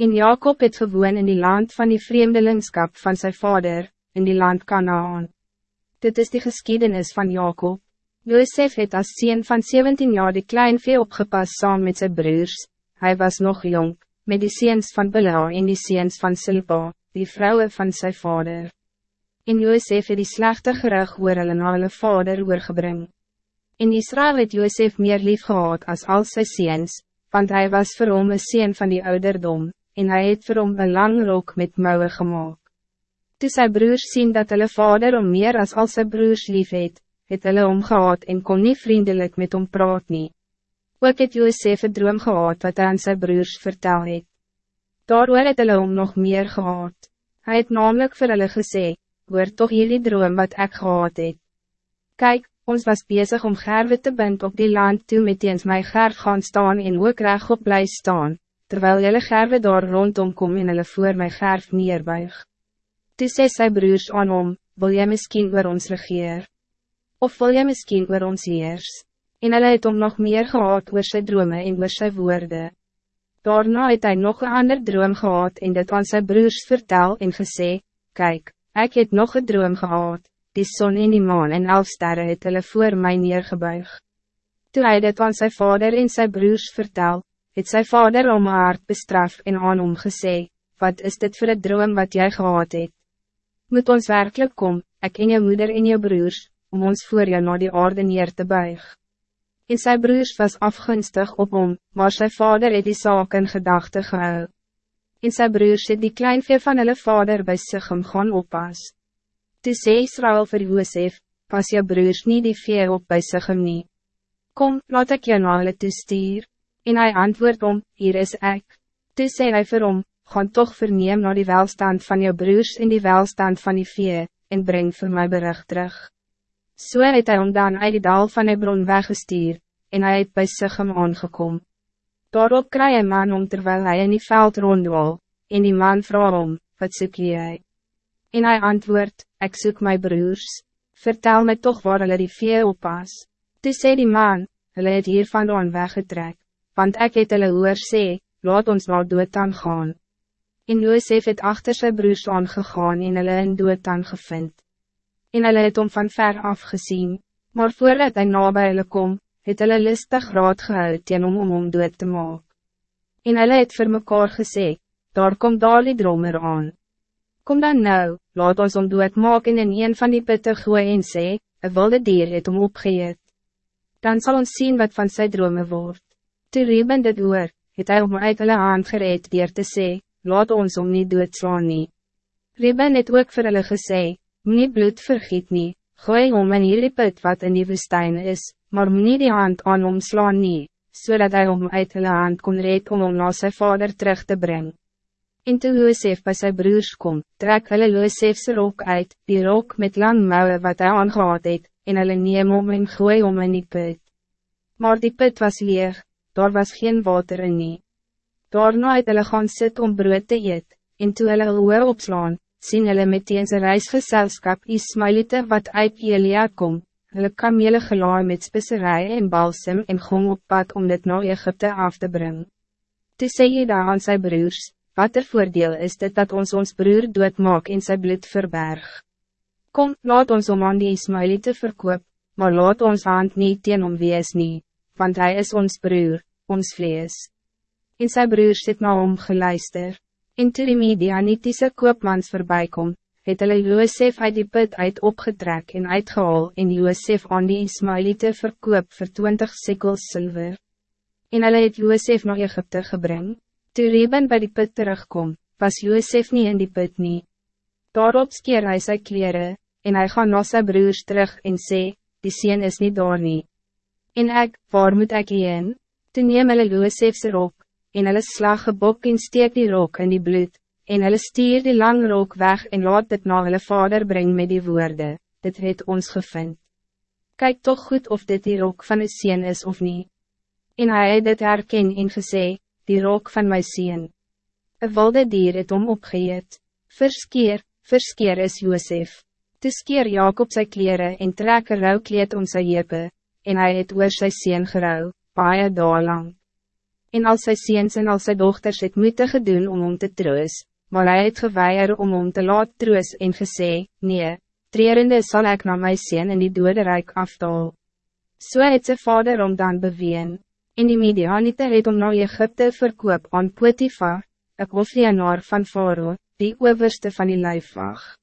In Jacob het gewoon in die land van die vreemdelingskap van zijn vader, in die land Canaan. Dit is de geschiedenis van Jacob. Joseph het als sien van 17 jaar die klein vee opgepast saam met zijn broers. Hij was nog jong, met die seens van Bela en die seens van Silpa, die vrouwen van zijn vader. En Joseph het die slechte gerug oor hulle na hulle vader oorgebring. In Israël het Joseph meer lief gehad als al sy seens, want hij was vir hom een seen van die ouderdom, en hij het vir hom een lang rok met mouwen gemaakt. Toe sy broers sien dat hulle vader om meer als al sy broers lief het, het hulle omgehaad en kon niet vriendelijk met hom praat nie. Ook het Joseph een droom gehad wat hy aan sy broers vertel het. Daaroor het hulle om nog meer gehad. Hij het namelijk vir hulle gesê, hoor toch jullie droom wat ik gehad het. Kijk, ons was bezig om gerwe te bind op die land toe met eens my gerf gaan staan en ook reg op bly staan, terwijl jullie gerwe daar rondom kom en hulle voor my gerf neerbuig. Toe sê sy broers aan hom, wil jy miskien oor ons regeer? Of wil jy miskien oor ons heers? En hulle het om nog meer gehad oor sy drome en oor sy woorde. Daarna het hy nog een ander droom gehad en dit aan sy broers vertel en gesê, Kijk, ik het nog een droom gehad, die zon en die maan en elf sterren het hulle voor my neergebuig. Toe hy dit aan sy vader en sy broers vertel, het sy vader om hart bestraf en aan hom gesê, wat is dit voor het droom wat jij gehad het? Moet ons werkelijk kom, ik en je moeder en je broers, om ons voor jou naar die aarde neer te buig. En sy broers was afgunstig op hom, maar sy vader het die saak in gedachte gehou. En sy broers het die kleinvee van hulle vader bij Sichem gaan oppas. Toe sê Israel vir Joosef, pas je broers niet die vee op bij Sichem nie. Kom, laat ik je na hulle toestuur. En hij antwoord om, hier is ik. Toe sê hy vir hom, gaan toch verneem naar die welstand van je broers en die welstand van die vee, en breng voor mij bericht terug. So het hy om dan uit die dal van die bron weggestuur, en hij het by Sichem aangekom. Daarop kry een man om terwijl hij in die veld rondwal, en die man vraag om, wat soek jy? En hij antwoord, ik zoek mijn broers, vertel mij toch waar hulle die vee oppas. Toe sê die man, hulle het hier vandaan weggetrek want ek het hulle hoor sê, laat ons nou doodaan gaan. En Joosef het achter sy broers aangegaan en hulle in doodaan gevind. En hulle het om van ver af gezien, maar voordat hy na by hulle kom, het hulle listig raad gehou teen om om om dood te maak. En hulle het vir mekaar gesê, daar kom daar die dromer aan. Kom dan nou, laat ons om dood maak en in een van die pitte gooi en sê, een wilde dier het om opgeëet. Dan zal ons zien wat van sy drome wordt. Toe Reuben dit hoor, het hy om uit hulle hand gereed dier te sê, laat ons om nie doodslaan nie. Reuben het ook vir hulle gesê, nie bloed vergiet nie, gooi om in hierdie put wat in die woestijn is, maar nie die hand aan hom slaan nie, zodat hij om uit hulle hand kon red om om na sy vader terug te brengen. En toe Josef by sy broers kom, trek hulle Josefse rok uit, die rok met lang mouwen wat hij aangehad het, en hulle neem om en gooi om in die put. Maar die put was leeg, daar was geen water in nie. Daarna het hulle gaan sit om brood te eet, en toe hulle hulle opslaan, sien hulle meteen sy reisgeselskap Ismailite wat uit Jelia kom, hulle kamele gelaai met spisserij en balsem en gong op pad om dit na Egypte af te brengen. Toe sê jy daar aan sy broers, wat er voordeel is dit dat ons ons broer doodmaak en sy bloed verberg. Kom, laat ons om aan die Ismailite verkoop, maar laat ons hand niet teen om wees nie, want hij is ons broer, ons vlees. En sy broer sit na hom geluister, en toe die Medianitiese koopmans voorbijkom, het hulle Joosef uit die put uit opgetrek en uitgehaal en Joosef aan die Ismailite verkoop voor 20 sekels zilver. En hulle het Joosef naar Egypte gebring, toe Reben bij die put terugkom, was Joosef niet in die put nie. Daarop skeer hy sy kleren, en hij gaan na sy broers terug en sê, die sien is niet daar nie. En ek, waar moet ek heen? Toen neem hulle Joosefse rok, en hulle slag gebok en steek die rok in die bloed, en hulle stier die lang rok weg en laat dit na hulle vader brengen met die woorden, dit het ons gevind. Kijk toch goed of dit die rok van een sien is of niet. En hij het dit herken en gesê, die rok van my sien. Een wilde dier het om opgeëet, verskeer, verskeer is Joosef. Toe skeer Jacob sy kleren en trek een rouwkleed om sy jepe, en hij het oor sy sien gerou, baie daal lang. En al sy seens en al sy dochters het moeite gedoen om hom te troos, maar hij het geweier om hom te laat troos en gesê, nee, treerende zal ik naar my sien in die dode rijk aftaal. So het sy vader om dan beween, en die Midianite het om na Egypte verkoop aan Potifa, een hofdienaar van Faro, die overste van die lijfwacht.